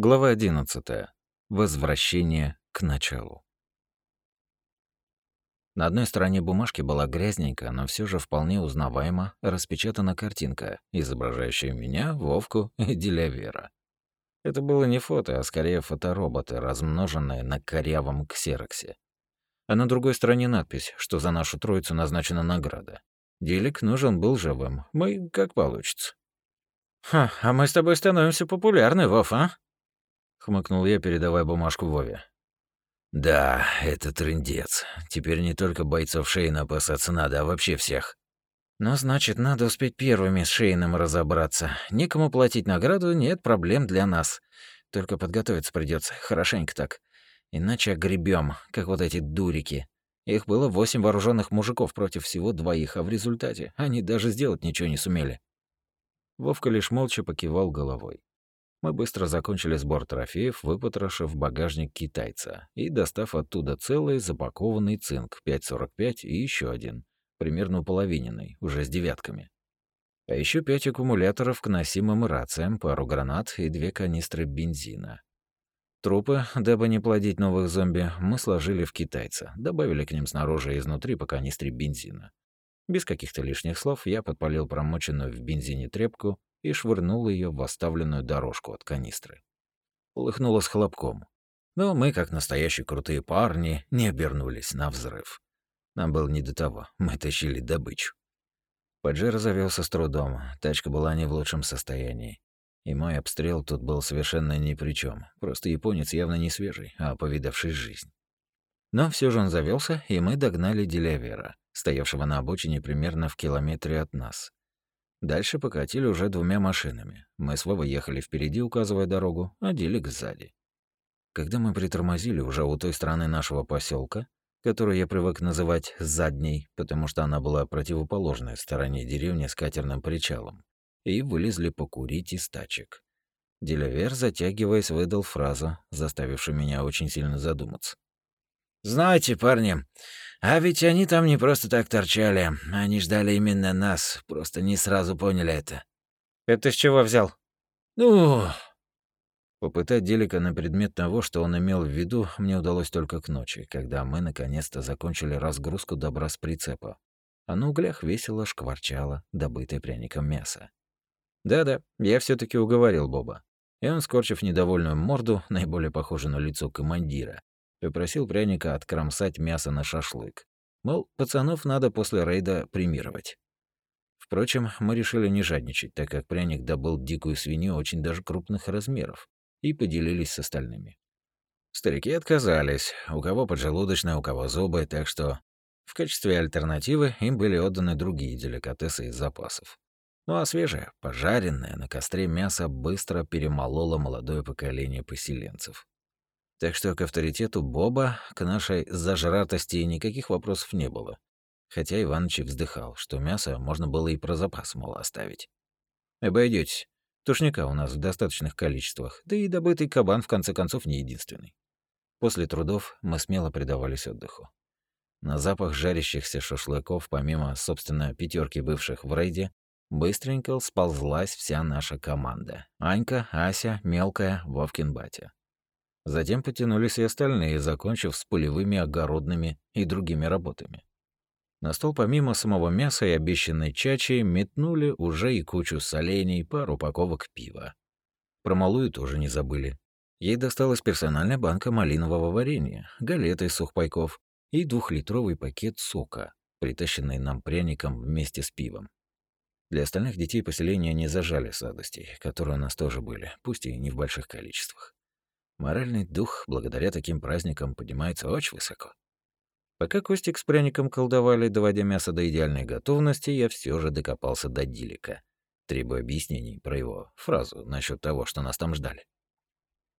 Глава 11. Возвращение к началу. На одной стороне бумажки была грязненькая, но все же вполне узнаваемо распечатана картинка, изображающая меня, Вовку и Делявера. Это было не фото, а скорее фотороботы, размноженные на корявом ксероксе. А на другой стороне надпись, что за нашу троицу назначена награда. Делик нужен был живым. Мы как получится. «Ха, а мы с тобой становимся популярны, Вов, а?» Хмыкнул я, передавая бумажку Вове. Да, это трындец. Теперь не только бойцов Шейна опасаться надо, а вообще всех. Ну, значит, надо успеть первыми с Шейном разобраться. Никому платить награду, нет проблем для нас. Только подготовиться придется, хорошенько так. Иначе огребем, как вот эти дурики. Их было восемь вооруженных мужиков против всего двоих, а в результате они даже сделать ничего не сумели. Вовка лишь молча покивал головой. Мы быстро закончили сбор трофеев, выпотрошив багажник китайца и достав оттуда целый запакованный цинк 5.45 и еще один, примерно уполовиненный, уже с девятками. А еще пять аккумуляторов к носимым рациям, пару гранат и две канистры бензина. Трупы, дабы не плодить новых зомби, мы сложили в китайца, добавили к ним снаружи и изнутри по канистре бензина. Без каких-то лишних слов я подпалил промоченную в бензине трепку и швырнул ее в оставленную дорожку от канистры. Полыхнуло с хлопком. Но мы, как настоящие крутые парни, не обернулись на взрыв. Нам было не до того, мы тащили добычу. Паджеро завелся с трудом, тачка была не в лучшем состоянии. И мой обстрел тут был совершенно ни при чем. Просто японец явно не свежий, а повидавший жизнь. Но все же он завелся, и мы догнали Делявера, стоявшего на обочине примерно в километре от нас. Дальше покатили уже двумя машинами. Мы с Вовой ехали впереди, указывая дорогу, а Дилик сзади. Когда мы притормозили уже у той стороны нашего поселка, которую я привык называть «задней», потому что она была противоположной стороне деревни с катерным причалом, и вылезли покурить из тачек. Делявер, затягиваясь, выдал фразу, заставившую меня очень сильно задуматься. «Знаете, парни, а ведь они там не просто так торчали. Они ждали именно нас, просто не сразу поняли это. Это с чего взял? Ну... Попытать Делика на предмет того, что он имел в виду, мне удалось только к ночи, когда мы наконец-то закончили разгрузку добра с прицепа. А на углях весело шкварчало добытое пряником мясо. Да-да, я все таки уговорил Боба. И он, скорчив недовольную морду, наиболее похожую на лицо командира, Попросил пряника откромсать мясо на шашлык. Мол, пацанов надо после рейда премировать. Впрочем, мы решили не жадничать, так как пряник добыл дикую свинью очень даже крупных размеров и поделились с остальными. Старики отказались, у кого поджелудочная, у кого зубы, так что в качестве альтернативы им были отданы другие деликатесы из запасов. Ну а свежее, пожаренное на костре мясо быстро перемололо молодое поколение поселенцев. Так что к авторитету Боба, к нашей зажратости никаких вопросов не было. Хотя Иваныч вздыхал, что мясо можно было и про запас, мол, оставить. Обойдётесь. Тушника у нас в достаточных количествах, да и добытый кабан, в конце концов, не единственный. После трудов мы смело предавались отдыху. На запах жарящихся шашлыков, помимо, собственно, пятерки бывших в рейде, быстренько сползлась вся наша команда. Анька, Ася, Мелкая, Вовкин батя. Затем потянулись и остальные, закончив с полевыми, огородными и другими работами. На стол помимо самого мяса и обещанной чачи метнули уже и кучу солений, пару упаковок пива. Про малую тоже не забыли. Ей досталась персональная банка малинового варенья, галеты из сухпайков и двухлитровый пакет сока, притащенный нам пряником вместе с пивом. Для остальных детей поселения не зажали сладостей, которые у нас тоже были, пусть и не в больших количествах. Моральный дух благодаря таким праздникам поднимается очень высоко. Пока Костик с пряником колдовали, доводя мясо до идеальной готовности, я все же докопался до Дилика, требуя объяснений про его фразу насчет того, что нас там ждали.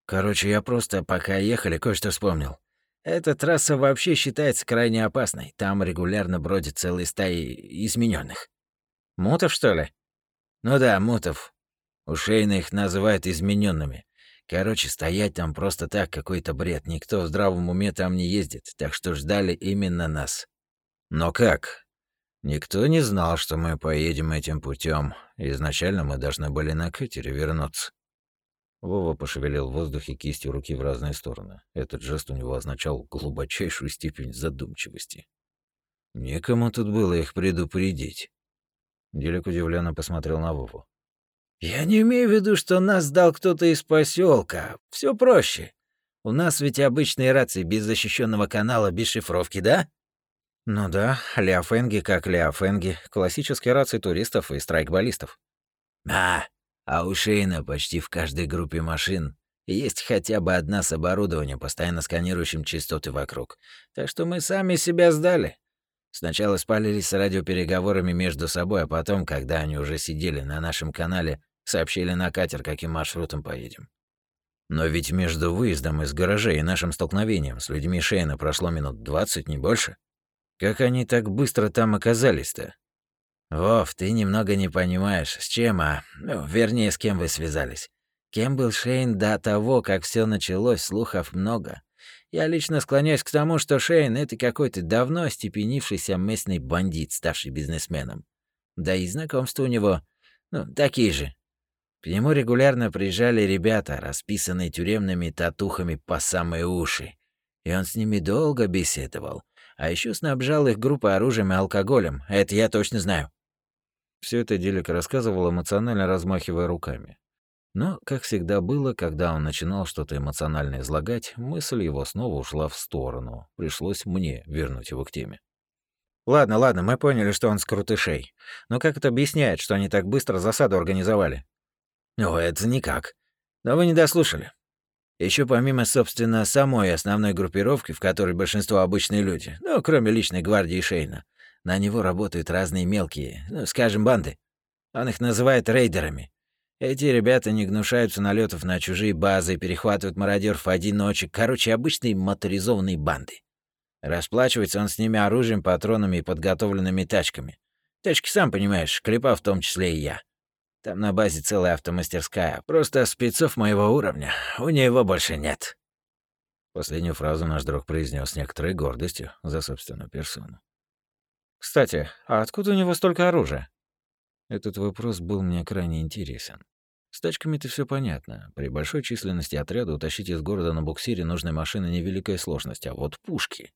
Короче, я просто, пока ехали, кое-что вспомнил. Эта трасса вообще считается крайне опасной. Там регулярно бродят целые стаи измененных. Мутов, что ли? Ну да, мутов. У Шейна их называют измененными. Короче, стоять там просто так какой-то бред. Никто в здравом уме там не ездит, так что ждали именно нас. Но как? Никто не знал, что мы поедем этим путем. Изначально мы должны были на катере вернуться. Вова пошевелил в воздухе кистью руки в разные стороны. Этот жест у него означал глубочайшую степень задумчивости. Некому тут было их предупредить. Делик удивленно посмотрел на Вову. «Я не имею в виду, что нас сдал кто-то из поселка. Все проще. У нас ведь обычные рации без защищенного канала, без шифровки, да?» «Ну да, Ляфенги как Ляфенги. Классические рации туристов и страйкболистов». «А, а у Шейна почти в каждой группе машин есть хотя бы одна с оборудованием, постоянно сканирующим частоты вокруг. Так что мы сами себя сдали. Сначала спалились с радиопереговорами между собой, а потом, когда они уже сидели на нашем канале, сообщили на катер, каким маршрутом поедем. Но ведь между выездом из гаража и нашим столкновением с людьми Шейна прошло минут двадцать, не больше. Как они так быстро там оказались-то? Вов, ты немного не понимаешь, с чем, а... Ну, вернее, с кем вы связались. Кем был Шейн до того, как все началось, слухов много. Я лично склоняюсь к тому, что Шейн — это какой-то давно остепенившийся местный бандит, ставший бизнесменом. Да и знакомства у него, ну, такие же. К нему регулярно приезжали ребята, расписанные тюремными татухами по самые уши. И он с ними долго беседовал. А еще снабжал их группой оружием и алкоголем. Это я точно знаю. Все это Делик рассказывал, эмоционально размахивая руками. Но, как всегда было, когда он начинал что-то эмоционально излагать, мысль его снова ушла в сторону. Пришлось мне вернуть его к теме. «Ладно, ладно, мы поняли, что он с крутышей. Но как это объясняет, что они так быстро засаду организовали?» «Ну, это никак. Но вы не дослушали. Еще помимо, собственно, самой основной группировки, в которой большинство обычные люди, ну, кроме личной гвардии Шейна, на него работают разные мелкие, ну, скажем, банды. Он их называет рейдерами. Эти ребята не гнушаются налетов на чужие базы, перехватывают мародеров одиночек. Короче, обычные моторизованные банды. Расплачивается он с ними оружием, патронами и подготовленными тачками. Тачки, сам понимаешь, клепа в том числе и я. Там на базе целая автомастерская. Просто спецов моего уровня у него больше нет. Последнюю фразу наш друг произнес с некоторой гордостью за собственную персону. «Кстати, а откуда у него столько оружия?» Этот вопрос был мне крайне интересен. С тачками-то все понятно. При большой численности отряда утащить из города на буксире нужной машины невеликая сложность, а вот пушки...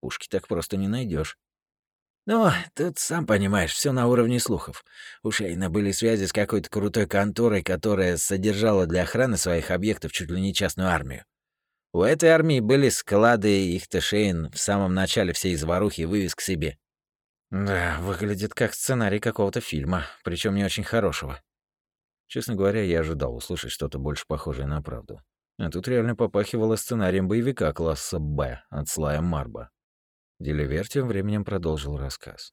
Пушки так просто не найдешь. Ну, тут, сам понимаешь, все на уровне слухов. У Шейна были связи с какой-то крутой конторой, которая содержала для охраны своих объектов чуть ли не частную армию. У этой армии были склады, их-то Шейн в самом начале всей заварухи вывез к себе. Да, выглядит как сценарий какого-то фильма, причем не очень хорошего. Честно говоря, я ожидал услышать что-то больше похожее на правду. А тут реально попахивало сценарием боевика класса «Б» от Слая Марба. Деливер тем временем продолжил рассказ.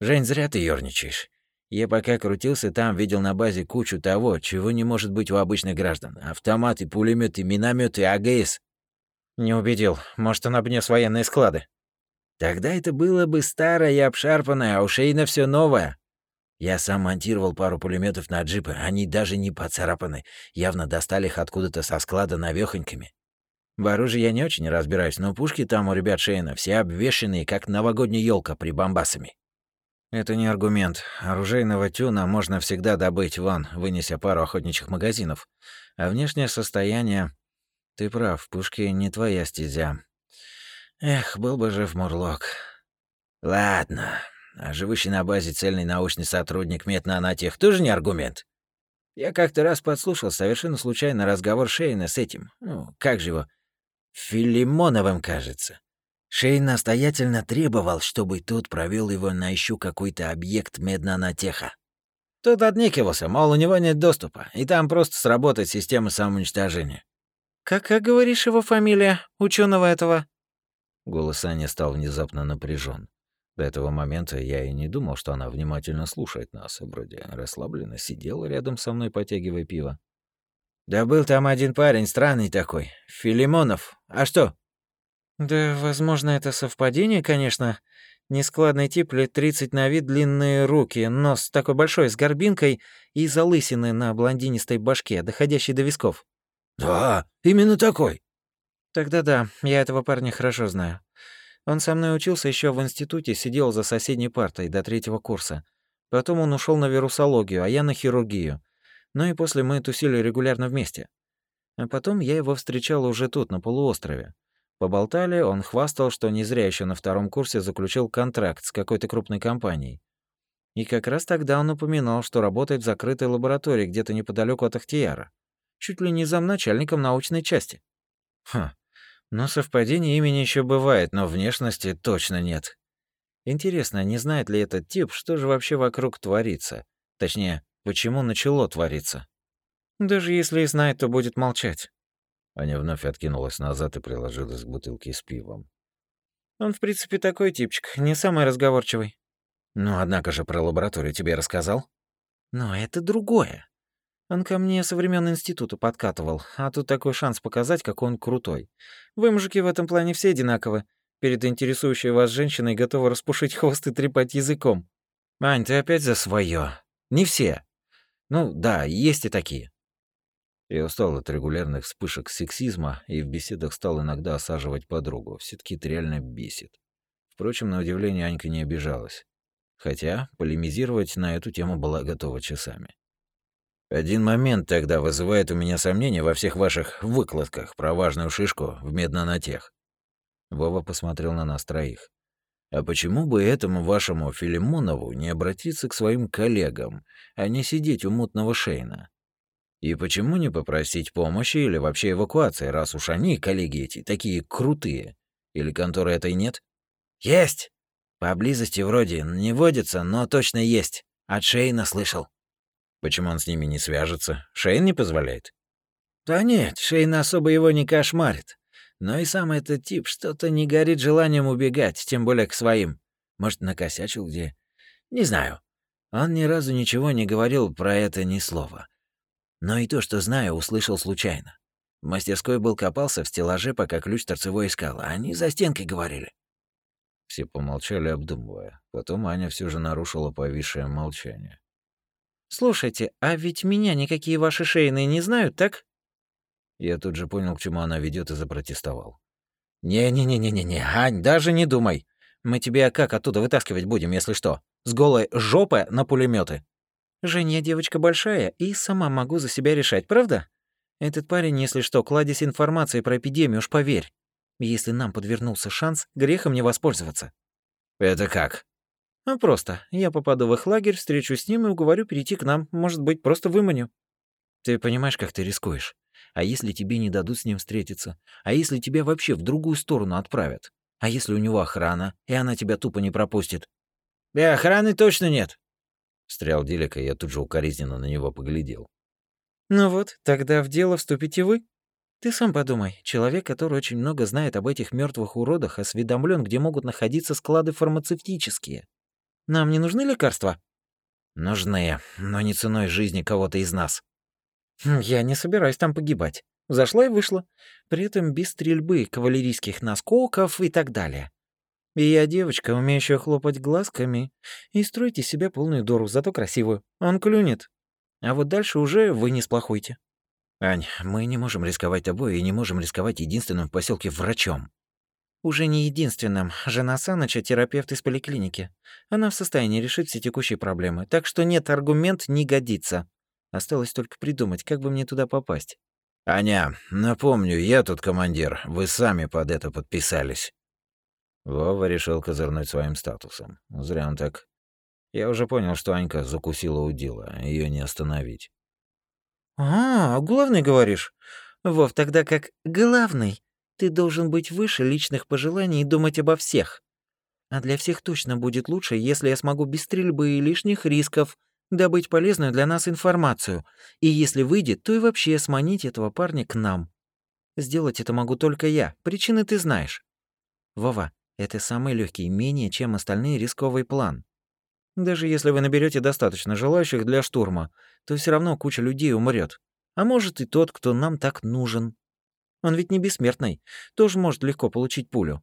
«Жень, зря ты ёрничаешь. Я пока крутился там, видел на базе кучу того, чего не может быть у обычных граждан. Автоматы, пулеметы, минометы, АГС». «Не убедил. Может, он обнес военные склады?» Тогда это было бы старое и обшарпанное, а у Шейна все новое. Я сам монтировал пару пулеметов на джипы, они даже не поцарапаны, явно достали их откуда-то со склада навёхонькими. В оружии я не очень разбираюсь, но пушки там у ребят Шейна все обвешенные, как новогодняя елка при бомбасами. Это не аргумент. Оружейного тюна можно всегда добыть вон, вынеся пару охотничьих магазинов. А внешнее состояние... Ты прав, пушки не твоя стезя. Эх, был бы жив Мурлок. Ладно. А живущий на базе цельный научный сотрудник меднанотех тоже не аргумент? Я как-то раз подслушал совершенно случайно разговор Шейна с этим. Ну, как же его? Филимоновым, кажется. Шейн настоятельно требовал, чтобы тот провел его на ищу какой-то объект меднанотеха. Тот отнекивался, мол, у него нет доступа, и там просто сработает система самоуничтожения. «Как, как говоришь его фамилия, ученого этого?» Голос Ани стал внезапно напряжен. До этого момента я и не думал, что она внимательно слушает нас, вроде расслабленно сидела рядом со мной, потягивая пиво. «Да был там один парень странный такой, Филимонов. А что?» «Да, возможно, это совпадение, конечно. Нескладный тип, лет 30 на вид, длинные руки, нос такой большой, с горбинкой и залысины на блондинистой башке, доходящей до висков». «Да, именно такой. Тогда да, я этого парня хорошо знаю. Он со мной учился еще в институте, сидел за соседней партой до третьего курса. Потом он ушел на вирусологию, а я на хирургию. Ну и после мы тусили регулярно вместе. А потом я его встречал уже тут, на полуострове. Поболтали, он хвастал, что не зря еще на втором курсе заключил контракт с какой-то крупной компанией. И как раз тогда он упоминал, что работает в закрытой лаборатории где-то неподалеку от Ахтияра. Чуть ли не замначальником научной части. Ха, но совпадение имени еще бывает, но внешности точно нет. Интересно, не знает ли этот тип, что же вообще вокруг творится? Точнее, почему начало твориться? Даже если и знает, то будет молчать. Аня вновь откинулась назад и приложилась к бутылке с пивом. Он, в принципе, такой типчик, не самый разговорчивый. Ну, однако же про лабораторию тебе рассказал? Но это другое. Он ко мне со времен института подкатывал, а тут такой шанс показать, какой он крутой. Вы, мужики, в этом плане все одинаковы. Перед интересующей вас женщиной готовы распушить хвост и трепать языком. Ань, ты опять за свое. Не все. Ну, да, есть и такие. Я устал от регулярных вспышек сексизма и в беседах стал иногда осаживать подругу. все таки это реально бесит. Впрочем, на удивление Анька не обижалась. Хотя полемизировать на эту тему была готова часами. Один момент тогда вызывает у меня сомнения во всех ваших выкладках про важную шишку в меднанотех. Вова посмотрел на нас троих. А почему бы этому вашему Филимонову не обратиться к своим коллегам, а не сидеть у мутного Шейна? И почему не попросить помощи или вообще эвакуации, раз уж они, коллеги эти, такие крутые? Или конторы этой нет? Есть! Поблизости вроде не водится, но точно есть. От Шейна слышал. Почему он с ними не свяжется? Шейн не позволяет? Да нет, Шейн особо его не кошмарит. Но и сам этот тип что-то не горит желанием убегать, тем более к своим. Может, накосячил где? Не знаю. Он ни разу ничего не говорил про это ни слова. Но и то, что знаю, услышал случайно. В мастерской был копался в стеллаже, пока ключ торцевой искал, а они за стенкой говорили. Все помолчали, обдумывая. Потом Аня все же нарушила повисшее молчание. «Слушайте, а ведь меня никакие ваши шейные не знают, так?» Я тут же понял, к чему она ведет, и запротестовал. «Не-не-не-не-не, Ань, даже не думай. Мы тебя как оттуда вытаскивать будем, если что? С голой жопы на пулеметы. Жень, я девочка большая и сама могу за себя решать, правда? Этот парень, если что, кладезь информации про эпидемию, уж поверь. Если нам подвернулся шанс, грехом не воспользоваться. Это как? А просто. Я попаду в их лагерь, встречу с ним и уговорю перейти к нам. Может быть, просто выманю. Ты понимаешь, как ты рискуешь? А если тебе не дадут с ним встретиться? А если тебя вообще в другую сторону отправят? А если у него охрана, и она тебя тупо не пропустит? И э, охраны точно нет. Встрял Делик, и я тут же укоризненно на него поглядел. «Ну вот, тогда в дело вступите вы. Ты сам подумай, человек, который очень много знает об этих мертвых уродах, осведомлен, где могут находиться склады фармацевтические. Нам не нужны лекарства?» «Нужны, но не ценой жизни кого-то из нас». «Я не собираюсь там погибать. Зашла и вышла. При этом без стрельбы, кавалерийских наскоков и так далее. И я девочка, умеющая хлопать глазками. И стройте себе полную дуру, зато красивую. Он клюнет. А вот дальше уже вы не сплохуйте. Ань, мы не можем рисковать тобой и не можем рисковать единственным в поселке врачом. Уже не единственным. Жена Саныча — терапевт из поликлиники. Она в состоянии решить все текущие проблемы, так что нет, аргумент не годится. Осталось только придумать, как бы мне туда попасть. «Аня, напомню, я тут командир. Вы сами под это подписались». Вова решил козырнуть своим статусом. Зря он так. Я уже понял, что Анька закусила у дела, ее не остановить. «А, главный, говоришь? Вов, тогда как главный, ты должен быть выше личных пожеланий и думать обо всех. А для всех точно будет лучше, если я смогу без стрельбы и лишних рисков добыть полезную для нас информацию, и если выйдет, то и вообще сманить этого парня к нам. Сделать это могу только я, причины ты знаешь. Вова, это самый легкий, менее чем остальные рисковый план. Даже если вы наберете достаточно желающих для штурма, то все равно куча людей умрет. А может и тот, кто нам так нужен. Он ведь не бессмертный, тоже может легко получить пулю.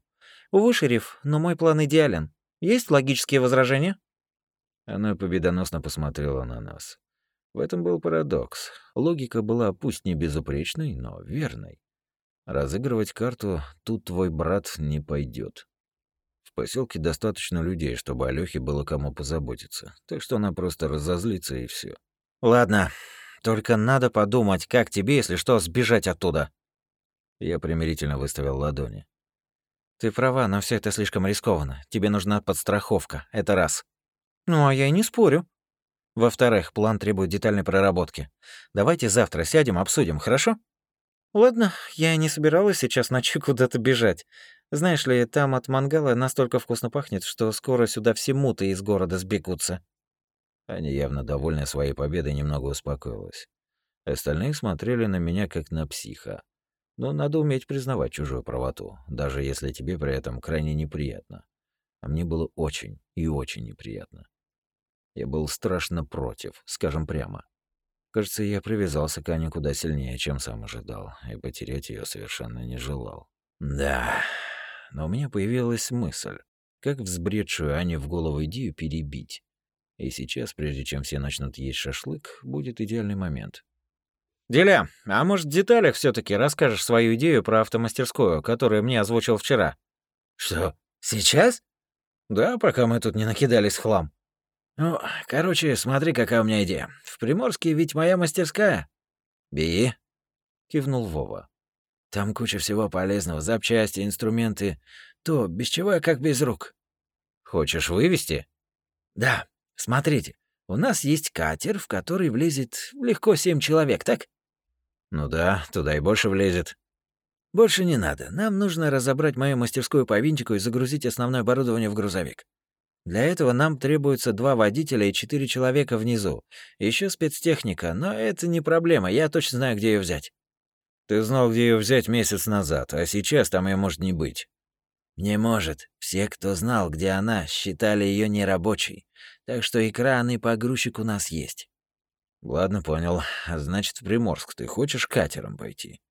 Увы, шериф, но мой план идеален. Есть логические возражения? Она победоносно посмотрела на нас. В этом был парадокс. Логика была пусть не безупречной, но верной. Разыгрывать карту тут твой брат не пойдет поселке достаточно людей, чтобы Алёхе было кому позаботиться. Так что она просто разозлится и все. Ладно, Только надо подумать, как тебе, если что, сбежать оттуда». Я примирительно выставил ладони. «Ты права, но все это слишком рискованно. Тебе нужна подстраховка. Это раз. Ну, а я и не спорю. Во-вторых, план требует детальной проработки. Давайте завтра сядем, обсудим, хорошо? Ладно, я не собиралась сейчас ночью куда-то бежать. Знаешь ли, там от мангала настолько вкусно пахнет, что скоро сюда все муты из города сбегутся. Аня, явно довольная своей победой, немного успокоилась. Остальные смотрели на меня как на психа. Но надо уметь признавать чужую правоту, даже если тебе при этом крайне неприятно. А мне было очень и очень неприятно. Я был страшно против, скажем прямо. Кажется, я привязался к Ане куда сильнее, чем сам ожидал, и потерять ее совершенно не желал. Да, но у меня появилась мысль, как взбредшую Ане в голову идею перебить. И сейчас, прежде чем все начнут есть шашлык, будет идеальный момент. «Деля, а может, в деталях все таки расскажешь свою идею про автомастерскую, которую мне озвучил вчера?» «Что, сейчас?» «Да, пока мы тут не накидались в хлам». «Ну, короче, смотри, какая у меня идея. В Приморске ведь моя мастерская». «Би», — кивнул Вова. «Там куча всего полезного, запчасти, инструменты. То, без чего я как без рук». «Хочешь вывести?» «Да. Смотрите, у нас есть катер, в который влезет легко семь человек, так?» «Ну да, туда и больше влезет». «Больше не надо. Нам нужно разобрать мою мастерскую по винтику и загрузить основное оборудование в грузовик. Для этого нам требуется два водителя и четыре человека внизу. Еще спецтехника, но это не проблема, я точно знаю, где ее взять». «Ты знал, где ее взять месяц назад, а сейчас там ее может не быть». «Не может. Все, кто знал, где она, считали ее нерабочей. Так что и кран, и погрузчик у нас есть». «Ладно, понял. Значит, в Приморск ты хочешь катером пойти?»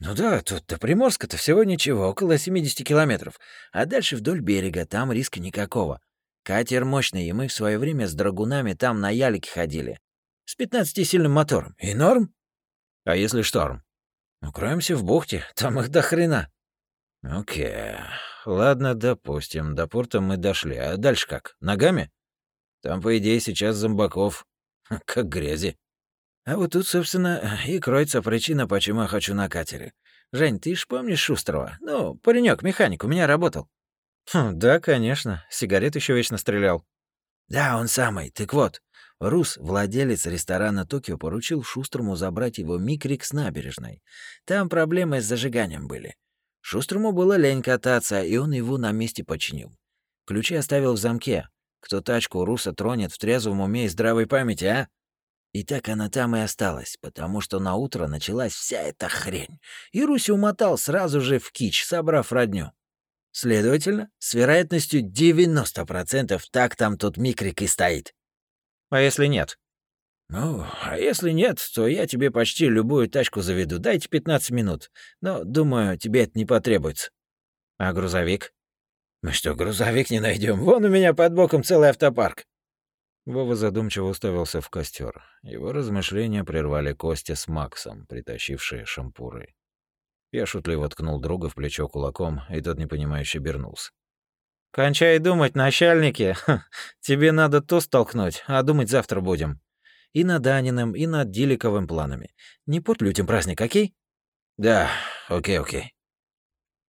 «Ну да, тут до Приморска-то всего ничего, около 70 километров. А дальше вдоль берега, там риска никакого. Катер мощный, и мы в свое время с драгунами там на ялике ходили. С 15-сильным мотором. И норм?» «А если шторм?» «Укроемся в бухте, там их до хрена». «Окей. Ладно, допустим, до порта мы дошли. А дальше как? Ногами? Там, по идее, сейчас зомбаков. Как грязи. А вот тут, собственно, и кроется причина, почему я хочу на катере. Жень, ты ж помнишь Шустрого? Ну, паренек, механик, у меня работал. Хм, да, конечно. Сигарет еще вечно стрелял. Да, он самый. Так вот, Рус, владелец ресторана Токио, поручил Шустрому забрать его микрик с набережной. Там проблемы с зажиганием были. Шустрому было лень кататься, и он его на месте починил. Ключи оставил в замке. Кто тачку Руса тронет в трезвом уме и здравой памяти, а? И так она там и осталась, потому что на утро началась вся эта хрень. И Руси умотал сразу же в кич, собрав родню. Следовательно, с вероятностью 90% так там тот микрик и стоит. А если нет? Ну, а если нет, то я тебе почти любую тачку заведу. Дайте 15 минут. Но, думаю, тебе это не потребуется. А грузовик? Мы что, грузовик не найдем? Вон у меня под боком целый автопарк. Вова задумчиво уставился в костер. Его размышления прервали Костя с Максом, притащившие шампуры. Я шутливо ткнул друга в плечо кулаком, и тот непонимающе обернулся. «Кончай думать, начальники. Тебе надо то столкнуть, а думать завтра будем. И над Аниным, и над Диликовым планами. Не порт людям праздник, окей?» «Да, окей-окей».